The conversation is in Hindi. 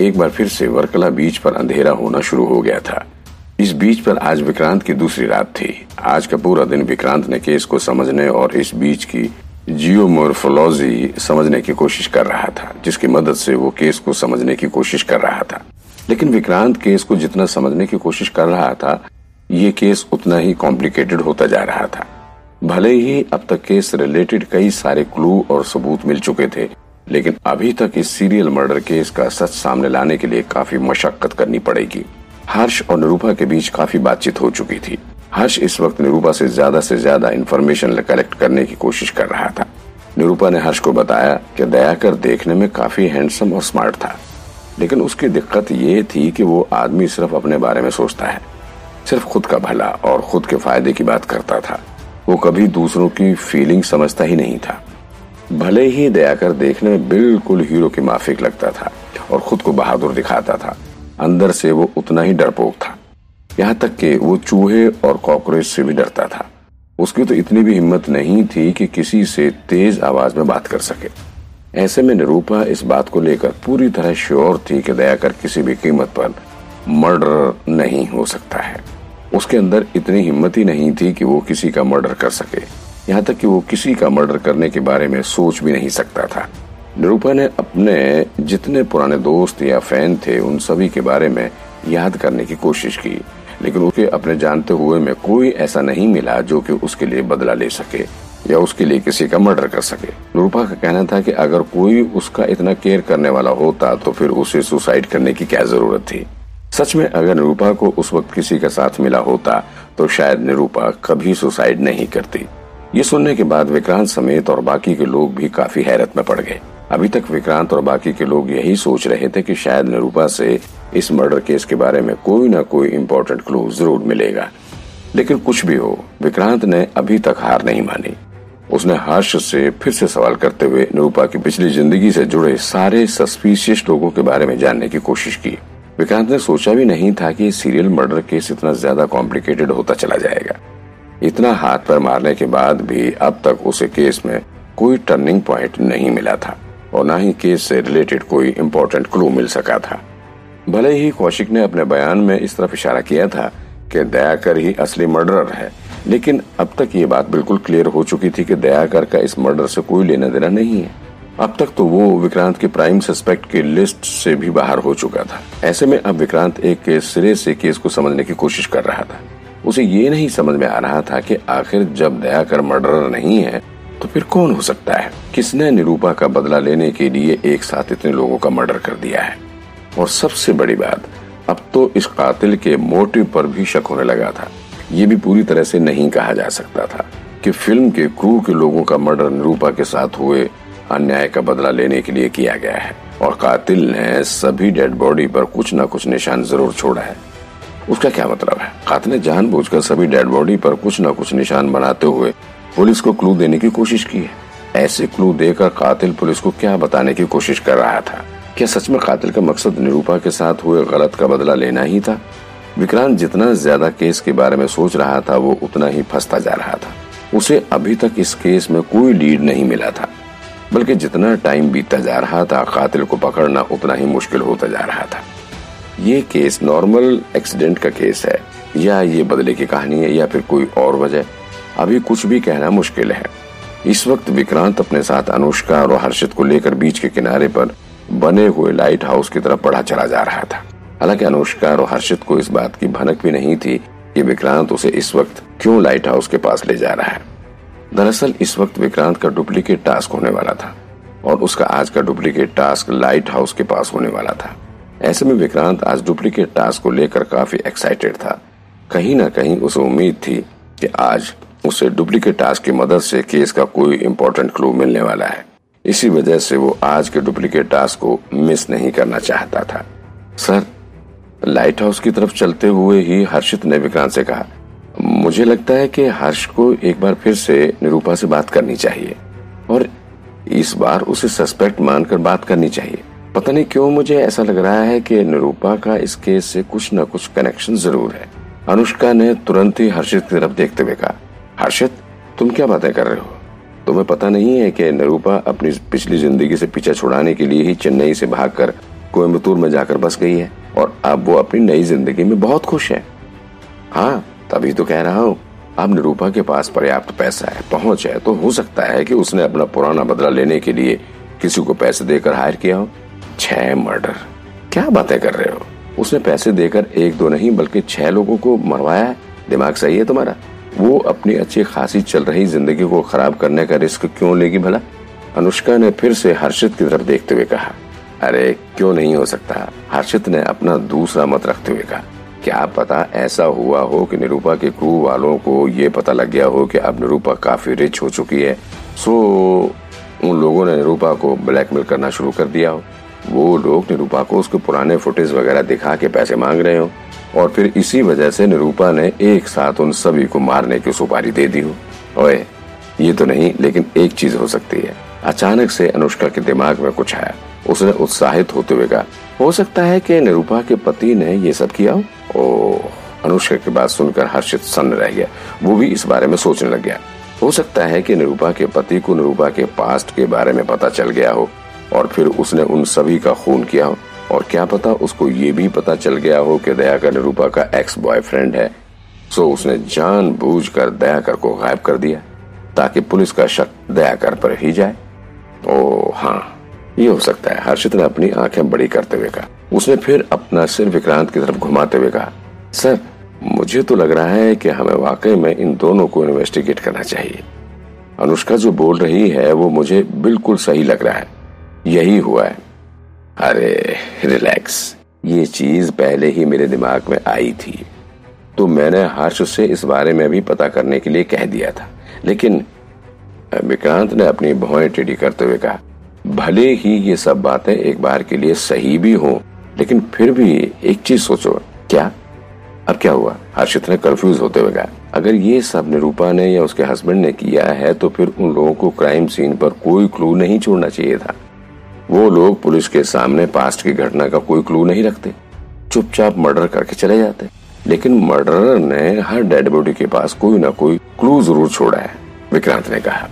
एक बार फिर से वर्कला बीच पर अंधेरा होना शुरू हो गया था। इस बीच पर आज विक्रांत की दूसरी रात थी। आज का पूरा दिन विक्रांत ने केस को समझने और इस बीच की जियोमोर्फोलॉजी समझने की कोशिश कर रहा था, जिसकी मदद से वो केस को समझने की कोशिश कर रहा था। लेकिन विक्रांत केस को जितना समझने की कोशिश कर रहा था, ये केस उतना ही कॉम्प्लिकेटेड होता जा रहा था। भले ही अब तक केस रिलेटेड कई सारे क्लू और सबूत मिल चुके थे लेकिन अभी तक इस सीरियल मर्डर केस का सच सामने लाने के लिए काफ़ी मशक्कत करनी पड़ेगी। हर्ष और निरूपा के बीच काफ़ी बातचीत हो चुकी थी। हर्ष इस वक्त निरूपा से ज़्यादा से ज़्यादा इन्फॉर्मेशन कलेक्ट करने की कोशिश कर रहा था। निरूपा ने हर्ष को बताया कि दयाकर देखने में काफ़ी हैंडसम और स्मार्ट था। लेकिन उसकी दिक्कत ये थी कि वो आदमी सिर्फ़ अपने बारे में सोचता है। सिर्फ़ खुद का भला और खुद के फ़ायदे की बात करता था। वो कभी दूसरों की फीलिंग समझता ही नहीं था। भले ही दयाकर देखने में बिल्कुल हीरो के माफिक लगता था और खुद को बहादुर दिखाता था, अंदर से वो उतना ही डरपोक था। यहाँ तक कि वो चूहे और कॉकरोच से भी डरता था। उसकी तो इतनी भी हिम्मत नहीं थी कि किसी से तेज आवाज़ में बात कर सके। ऐसे में निरूपा इस बात को लेकर पूरी तरह श्योर थी कि दयाकर किसी भी कीमत पर मर्डर नहीं हो सकता है। उसके अंदर इतनी हिम्मत ही नहीं थी कि वो किसी का मर्डर कर सके। यहाँ तक कि वो किसी का मर्डर करने के बारे में सोच भी नहीं सकता था। निरूपा ने अपने जितने पुराने दोस्त या फ़ैन थे, उन सभी के बारे में याद करने की कोशिश की। लेकिन उसके अपने जानते हुए में कोई ऐसा नहीं मिला जो कि उसके लिए बदला ले सके या उसके लिए किसी का मर्डर कर सके। निरूपा का कहना था कि अगर कोई उसका इतना केयर करने वाला होता तो फिर उसे सुसाइड करने की क्या ज़रूरत थी? सच में अगर निरूपा को उस वक्त किसी का साथ मिला होता तो शायद निरूपा कभी सुसाइड नहीं करती। ये सुनने के बाद विक्रांत समेत और बाकी के लोग भी काफ़ी हैरत में पड़ गए। अभी तक विक्रांत और बाकी के लोग यही सोच रहे थे कि शायद निरूपा से इस मर्डर केस के बारे में कोई ना कोई इम्पोर्टेंट क्लू ज़रूर मिलेगा। लेकिन कुछ भी हो, विक्रांत ने अभी तक हार नहीं मानी। उसने हर्ष से फिर से सवाल करते हुए निरूपा की पिछली ज़िंदगी से जुड़े सारे सस्पिशियस लोगों के बारे में जानने की कोशिश की। विक्रांत ने सोचा भी नहीं था कि सीरियल मर्डर केस इतना ज़्यादा कॉम्प्लिकेटेड होता चला जाएगा। इतना हाथ पर मारने के बाद भी अब तक उसे केस में कोई टर्निंग प्वाइंट नहीं मिला था, और न ही केस से रिलेटेड कोई इम्पोर्टेंट क्लू मिल सका था। भले ही कौशिक ने अपने बयान में इस तरफ़ इशारा किया था कि दयाकर ही असली मर्डरर है, लेकिन अब तक ये बात बिल्कुल क्लियर हो चुकी थी कि दयाकर का इस मर्डर से कोई लेना देना नहीं है। अब तक तो वो विक्रांत के प्राइम सस्पेक्ट की लिस्ट से भी बाहर हो चुका था। ऐसे में अब विक्रांत एक सिरे से केस को समझने की कोशिश कर रहा था। उसे ये नहीं समझ में आ रहा था कि आखिर जब दयाकर मर्डरर नहीं है तो फिर कौन हो सकता है? किसने निरूपा का बदला लेने के लिए एक साथ इतने लोगों का मर्डर कर दिया है? और सबसे बड़ी बात, अब तो इस कातिल के मोटिव पर भी शक होने लगा था। ये भी पूरी तरह से नहीं कहा जा सकता था कि फ़िल्म के क्रू के लोगों का मर्डर निरूपा के साथ हुए अन्याय का बदला लेने के लिए किया गया है। और कातिल ने सभी डेड बॉडी पर कुछ न कुछ निशान ज़रूर छोड़ा है। उसका क्या मतलब है? कातिल ने जानबूझकर सभी डेड बॉडी पर कुछ न कुछ निशान बनाते हुए पुलिस को क्लू देने की कोशिश की है। ऐसे क्लू देकर कातिल पुलिस को क्या बताने की कोशिश कर रहा था? क्या सच में कातिल का मकसद निरूपा के साथ हुए गलत का बदला लेना ही था? विक्रांत जितना ज़्यादा केस के बारे में सोच रहा था, वो उतना ही फंसता जा रहा था। उसे अभी तक इस केस में कोई लीड नहीं मिला था। बल्कि जितना टाइम बीतता जा रहा था, कातिल को पकड़ना उतना ही मुश्किल होता जा रहा था। ये केस नॉर्मल एक्सीडेंट का केस है, या ये बदले की कहानी है, या फिर कोई और वजह। अभी कुछ भी कहना मुश्किल है। इस वक्त विक्रांत अपने साथ अनुष्का और हर्षित को लेकर बीच के किनारे पर बने हुए लाइट हाउस की तरफ़ बढ़ा चला जा रहा था। हालाँकि अनुष्का और हर्षित को इस बात की भनक भी नहीं थी कि विक्रांत उसे इस वक्त क्यों लाइट हाउस के पास ले जा रहा है। दरअसल इस वक्त विक्रांत का डुप्लीकेट टास्क होने वाला था, और उसका आज का डुप्लीकेट टास्क लाइट हाउस के पास होने वाला था। ऐसे में विक्रांत आज डुप्लीकेट टास्क को लेकर काफ़ी एक्साइटेड था। कहीं ना कहीं उसे उम्मीद थी कि आज उसे डुप्लीकेट टास्क की मदद से केस का कोई इम्पोर्टेंट क्लू मिलने वाला है। इसी वजह से वो आज के डुप्लीकेट टास्क को मिस नहीं करना चाहता था। सर लाइट हाउस की तरफ़ चलते हुए ही हर्षित ने विक्रांत से कहा, मुझे लगता है कि हर्ष को एक बार फिर से निरूपा से बात करनी चाहिए और इस बार उसे सस्पेक्ट मानकर बात करनी चाहिए। पता नहीं क्यों मुझे ऐसा लग रहा है कि निरूपा का इस केस से कुछ न कुछ कनेक्शन ज़रूर है। अनुष्का ने तुरंत ही हर्षित की तरफ़ देखते हुए कहा, हर्षित, तुम क्या बातें कर रहे हो? तुम्हें पता नहीं है कि निरूपा अपनी पिछली ज़िंदगी से पीछा छुड़ाने के लिए ही चेन्नई से भागकर कोयम्बतूर में जाकर बस गई है और अब वो अपनी नई ज़िंदगी में बहुत खुश है। हाँ तभी तो कह रहा हूँ, अब निरूपा के पास पर्याप्त पैसा है, पहुँच है तो हो सकता है कि उसने अपना पुराना बदला लेने के लिए किसी को पैसे देकर हायर किया हो। छह मर्डर क्या बातें कर रहे हो? उसने पैसे देकर एक दो नहीं, बल्कि छह लोगों को मरवाया। दिमाग सही है तुम्हारा? वो अपनी अच्छी खासी चल रही ज़िंदगी को खराब करने का रिस्क क्यों लेगी भला? अनुष्का ने फिर से हर्षित की तरफ़ देखते हुए कहा, अरे, क्यों नहीं हो सकता? हर्षित ने अपना दूसरा मत रखते हुए कहा, क्या पता ऐसा हुआ हो कि निरूपा के क्रू वालों को ये पता लग गया हो कि अब निरूपा काफ़ी रिच हो चुकी है। सो, उन लोगों ने निरूपा को ब्लैकमेल करना शुरू कर दिया हो। वो लोग निरूपा को उसके पुराने फुटेज वगैरह दिखा के पैसे मांग रहे हो। और फिर इसी वजह से निरूपा ने एक साथ उन सभी को मारने की सुपारी दे दी हो। ओए, ये तो नहीं, लेकिन एक चीज़ हो सकती है। अचानक से अनुष्का के दिमाग में कुछ आया। उसने उत्साहित होते हुए कहा, हो सकता है कि निरूपा के पति ने ये सब किया हो? ओ अनुष्का की बात सुनकर हर्षित सन्न रह गया। वो भी इस बारे में सोचने लग गया। हो सकता है कि निरूपा के पति को निरूपा के पास्ट के बारे में पता चल गया हो। और फिर उसने उन सभी का खून किया। और क्या पता उसको ये भी पता चल गया हो कि दयाकर निरूपा का एक्स बॉयफ्रेंड है। सो उसने जान बूझ कर दयाकर को गायब कर दिया, ताकि पुलिस का शक दयाकर पर ही जाए। ओ हाँ ये हो सकता है। हर्षित ने अपनी आँखें बड़ी करते हुए कहा। उसने फिर अपना सिर विक्रांत की तरफ़ घुमाते हुए कहा, सर, मुझे तो लग रहा है कि हमें वाकई में इन दोनों को इन्वेस्टिगेट करना चाहिए। अनुष्का जो बोल रही है, वो मुझे बिल्कुल सही लग रहा है। यही हुआ है। अरे रिलैक्स ये चीज़ पहले ही मेरे दिमाग में आई थी। तो मैंने हर्ष से इस बारे में भी पता करने के लिए कह दिया था। लेकिन विक्रांत ने अपनी भौएँ टेढ़ी करते हुए कहा, भले ही ये सब बातें एक बार के लिए सही भी हो, लेकिन फिर भी एक चीज़ सोचो। क्या? अब क्या हुआ? हर्षित ने कंफ्यूज होते हुए कहा, अगर ये सब निरूपा ने या उसके हस्बैंड ने किया है तो फिर उन लोगों को क्राइम सीन पर कोई क्लू नहीं छोड़ना चाहिए था। वो लोग पुलिस के सामने पास्ट की घटना का कोई क्लू नहीं रखते। चुपचाप मर्डर करके चले जाते। लेकिन मर्डरर ने हर डेड बॉडी के पास कोई ना कोई क्लू ज़रूर छोड़ा है, विक्रांत ने कहा।